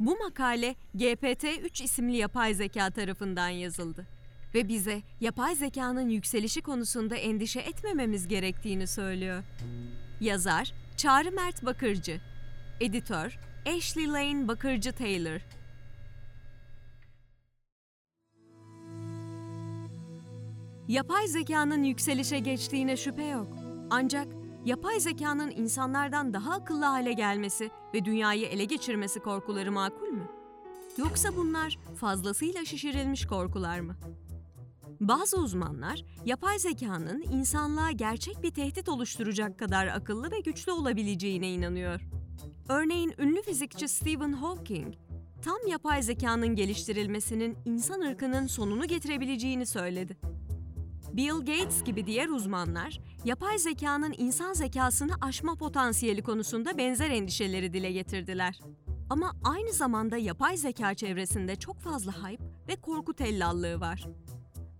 Bu makale GPT-3 isimli yapay zeka tarafından yazıldı ve bize yapay zekanın yükselişi konusunda endişe etmememiz gerektiğini söylüyor. Yazar Çağrı Mert Bakırcı Editör Ashley Lane Bakırcı Taylor Yapay zekanın yükselişe geçtiğine şüphe yok. Ancak yapay zekanın insanlardan daha akıllı hale gelmesi ve dünyayı ele geçirmesi korkuları makul mü? Yoksa bunlar fazlasıyla şişirilmiş korkular mı? Bazı uzmanlar yapay zekanın insanlığa gerçek bir tehdit oluşturacak kadar akıllı ve güçlü olabileceğine inanıyor. Örneğin ünlü fizikçi Stephen Hawking, tam yapay zekanın geliştirilmesinin insan ırkının sonunu getirebileceğini söyledi. Bill Gates gibi diğer uzmanlar, yapay zekanın insan zekasını aşma potansiyeli konusunda benzer endişeleri dile getirdiler. Ama aynı zamanda yapay zeka çevresinde çok fazla hype ve korku tellallığı var.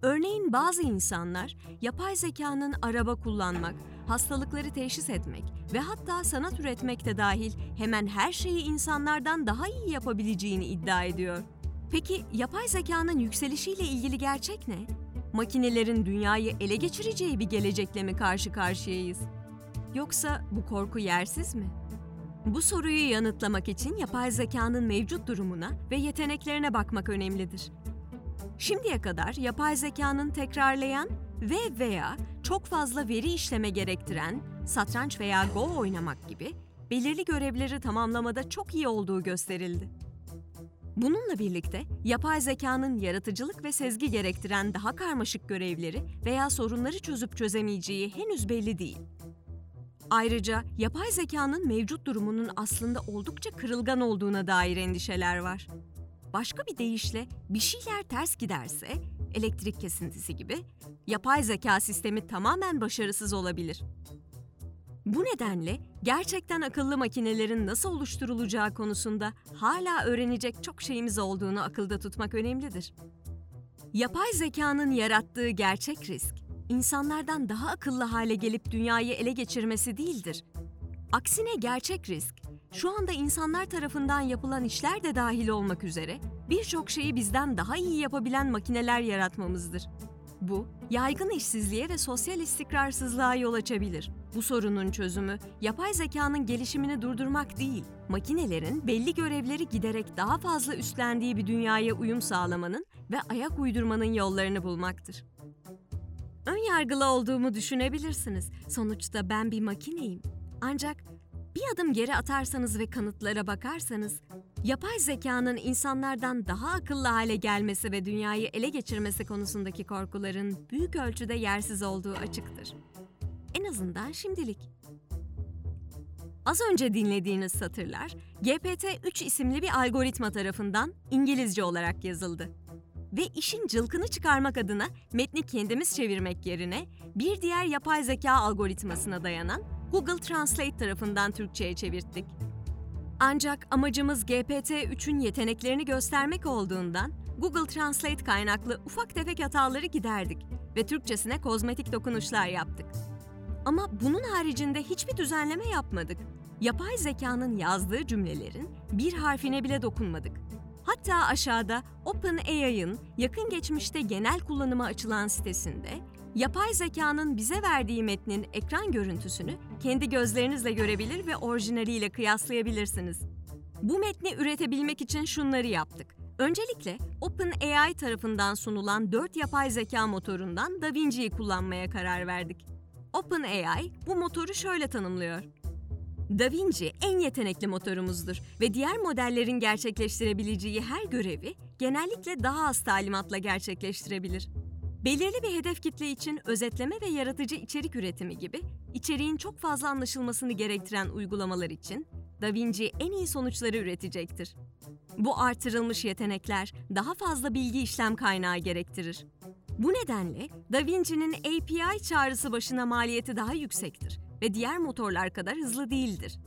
Örneğin bazı insanlar yapay zekanın araba kullanmak, hastalıkları teşhis etmek ve hatta sanat üretmek de dahil hemen her şeyi insanlardan daha iyi yapabileceğini iddia ediyor. Peki yapay zekanın yükselişiyle ilgili gerçek ne? Makinelerin dünyayı ele geçireceği bir gelecekle mi karşı karşıyayız? Yoksa bu korku yersiz mi? Bu soruyu yanıtlamak için yapay zekanın mevcut durumuna ve yeteneklerine bakmak önemlidir. Şimdiye kadar yapay zekanın tekrarlayan ve veya çok fazla veri işleme gerektiren satranç veya Go oynamak gibi belirli görevleri tamamlamada çok iyi olduğu gösterildi. Bununla birlikte yapay zekanın yaratıcılık ve sezgi gerektiren daha karmaşık görevleri veya sorunları çözüp çözemeyeceği henüz belli değil. Ayrıca yapay zekanın mevcut durumunun aslında oldukça kırılgan olduğuna dair endişeler var. Başka bir deyişle bir şeyler ters giderse, elektrik kesintisi gibi, yapay zeka sistemi tamamen başarısız olabilir. Bu nedenle gerçekten akıllı makinelerin nasıl oluşturulacağı konusunda hala öğrenecek çok şeyimiz olduğunu akılda tutmak önemlidir. Yapay zekanın yarattığı gerçek risk, insanlardan daha akıllı hale gelip dünyayı ele geçirmesi değildir. Aksine gerçek risk, şu anda insanlar tarafından yapılan işler de dahil olmak üzere birçok şeyi bizden daha iyi yapabilen makineler yaratmamızdır. Bu, yaygın işsizliğe ve sosyal istikrarsızlığa yol açabilir. Bu sorunun çözümü, yapay zekanın gelişimini durdurmak değil, makinelerin belli görevleri giderek daha fazla üstlendiği bir dünyaya uyum sağlamanın ve ayak uydurmanın yollarını bulmaktır. Ön yargılı olduğumu düşünebilirsiniz. Sonuçta ben bir makineyim. Ancak bir adım geri atarsanız ve kanıtlara bakarsanız, yapay zekanın insanlardan daha akıllı hale gelmesi ve dünyayı ele geçirmesi konusundaki korkuların büyük ölçüde yersiz olduğu açıktır. En azından şimdilik. Az önce dinlediğiniz satırlar, GPT-3 isimli bir algoritma tarafından İngilizce olarak yazıldı. Ve işin cılkını çıkarmak adına metni kendimiz çevirmek yerine bir diğer yapay zeka algoritmasına dayanan Google Translate tarafından Türkçe'ye çevirttik. Ancak amacımız GPT-3'ün yeteneklerini göstermek olduğundan Google Translate kaynaklı ufak tefek hataları giderdik ve Türkçesine kozmetik dokunuşlar yaptık. Ama bunun haricinde hiçbir düzenleme yapmadık. Yapay zekanın yazdığı cümlelerin bir harfine bile dokunmadık. Hatta aşağıda OpenAI'ın yakın geçmişte genel kullanıma açılan sitesinde yapay zekanın bize verdiği metnin ekran görüntüsünü kendi gözlerinizle görebilir ve orijinaliyle kıyaslayabilirsiniz. Bu metni üretebilmek için şunları yaptık. Öncelikle OpenAI tarafından sunulan 4 yapay zeka motorundan DaVinci'yi kullanmaya karar verdik. OpenAI bu motoru şöyle tanımlıyor. DaVinci en yetenekli motorumuzdur ve diğer modellerin gerçekleştirebileceği her görevi genellikle daha az talimatla gerçekleştirebilir. Belirli bir hedef kitle için özetleme ve yaratıcı içerik üretimi gibi içeriğin çok fazla anlaşılmasını gerektiren uygulamalar için DaVinci en iyi sonuçları üretecektir. Bu artırılmış yetenekler daha fazla bilgi işlem kaynağı gerektirir. Bu nedenle DaVinci'nin API çağrısı başına maliyeti daha yüksektir ve diğer motorlar kadar hızlı değildir.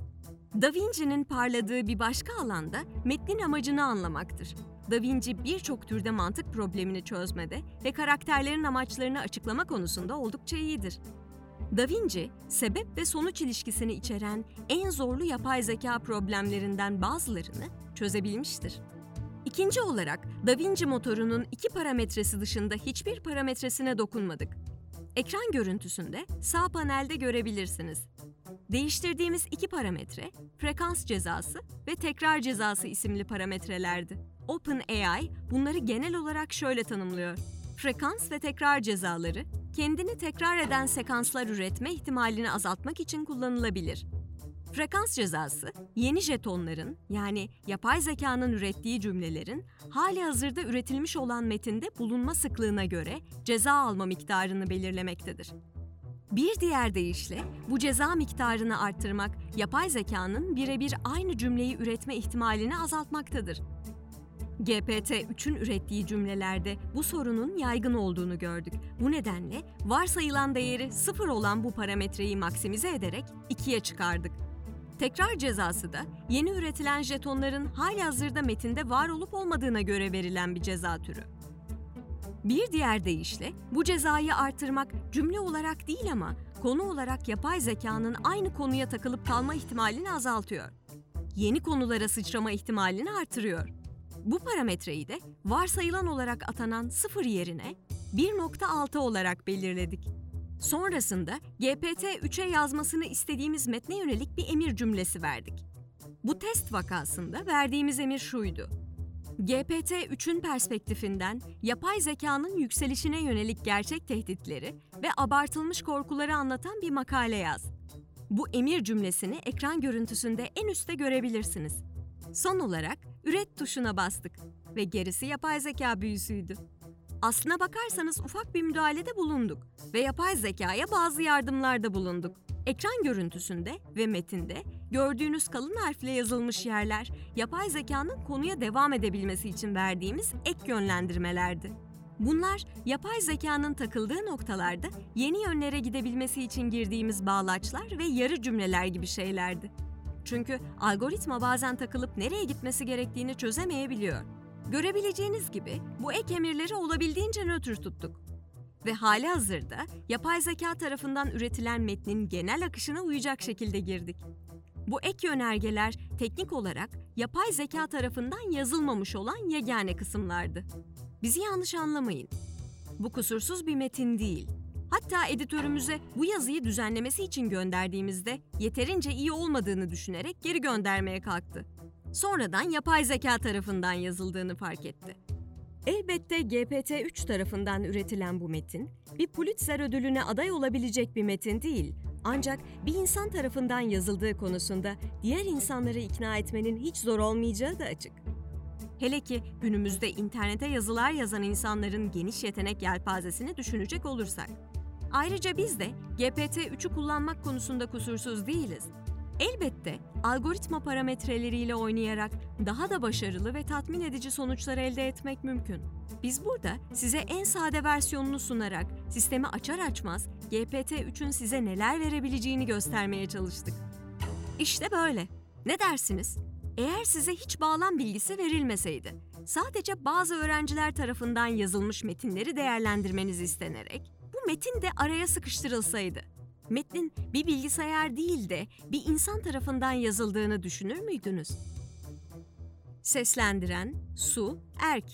DaVinci'nin parladığı bir başka alanda metnin amacını anlamaktır. DaVinci birçok türde mantık problemini çözmede ve karakterlerin amaçlarını açıklama konusunda oldukça iyidir. DaVinci, sebep ve sonuç ilişkisini içeren en zorlu yapay zeka problemlerinden bazılarını çözebilmiştir. İkinci olarak Da Vinci motorunun iki parametresi dışında hiçbir parametresine dokunmadık. Ekran görüntüsünde sağ panelde görebilirsiniz. Değiştirdiğimiz iki parametre, frekans cezası ve tekrar cezası isimli parametrelerdi. OpenAI bunları genel olarak şöyle tanımlıyor. Frekans ve tekrar cezaları, kendini tekrar eden sekanslar üretme ihtimalini azaltmak için kullanılabilir. Frekans cezası, yeni jetonların yani yapay zekanın ürettiği cümlelerin hali hazırda üretilmiş olan metinde bulunma sıklığına göre ceza alma miktarını belirlemektedir. Bir diğer deyişle bu ceza miktarını arttırmak yapay zekanın birebir aynı cümleyi üretme ihtimalini azaltmaktadır. GPT-3'ün ürettiği cümlelerde bu sorunun yaygın olduğunu gördük. Bu nedenle varsayılan değeri sıfır olan bu parametreyi maksimize ederek ikiye çıkardık. Tekrar cezası da yeni üretilen jetonların hali hazırda metinde var olup olmadığına göre verilen bir ceza türü. Bir diğer deyişle bu cezayı artırmak cümle olarak değil ama konu olarak yapay zekanın aynı konuya takılıp kalma ihtimalini azaltıyor. Yeni konulara sıçrama ihtimalini artırıyor. Bu parametreyi de varsayılan olarak atanan sıfır yerine 1.6 olarak belirledik. Sonrasında GPT-3'e yazmasını istediğimiz metne yönelik bir emir cümlesi verdik. Bu test vakasında verdiğimiz emir şuydu. GPT-3'ün perspektifinden yapay zekanın yükselişine yönelik gerçek tehditleri ve abartılmış korkuları anlatan bir makale yaz. Bu emir cümlesini ekran görüntüsünde en üstte görebilirsiniz. Son olarak üret tuşuna bastık ve gerisi yapay zeka büyüsüydü. Aslına bakarsanız ufak bir müdahalede bulunduk ve yapay zekaya bazı yardımlarda bulunduk. Ekran görüntüsünde ve metinde gördüğünüz kalın harfle yazılmış yerler yapay zekanın konuya devam edebilmesi için verdiğimiz ek yönlendirmelerdi. Bunlar yapay zekanın takıldığı noktalarda yeni yönlere gidebilmesi için girdiğimiz bağlaçlar ve yarı cümleler gibi şeylerdi. Çünkü algoritma bazen takılıp nereye gitmesi gerektiğini çözemeyebiliyor. Görebileceğiniz gibi bu ek emirleri olabildiğince nötr tuttuk. Ve hali hazırda yapay zeka tarafından üretilen metnin genel akışına uyacak şekilde girdik. Bu ek yönergeler teknik olarak yapay zeka tarafından yazılmamış olan yegane kısımlardı. Bizi yanlış anlamayın. Bu kusursuz bir metin değil. Hatta editörümüze bu yazıyı düzenlemesi için gönderdiğimizde yeterince iyi olmadığını düşünerek geri göndermeye kalktı. Sonradan yapay zeka tarafından yazıldığını fark etti. Elbette GPT-3 tarafından üretilen bu metin, bir Pulitzer ödülüne aday olabilecek bir metin değil. Ancak bir insan tarafından yazıldığı konusunda diğer insanları ikna etmenin hiç zor olmayacağı da açık. Hele ki günümüzde internete yazılar yazan insanların geniş yetenek yelpazesini düşünecek olursak. Ayrıca biz de GPT-3'ü kullanmak konusunda kusursuz değiliz. Elbette algoritma parametreleriyle oynayarak daha da başarılı ve tatmin edici sonuçlar elde etmek mümkün. Biz burada size en sade versiyonunu sunarak sistemi açar açmaz GPT-3'ün size neler verebileceğini göstermeye çalıştık. İşte böyle. Ne dersiniz? Eğer size hiç bağlam bilgisi verilmeseydi, sadece bazı öğrenciler tarafından yazılmış metinleri değerlendirmeniz istenerek metin de araya sıkıştırılsaydı, metnin bir bilgisayar değil de bir insan tarafından yazıldığını düşünür müydünüz? Seslendiren Su Erk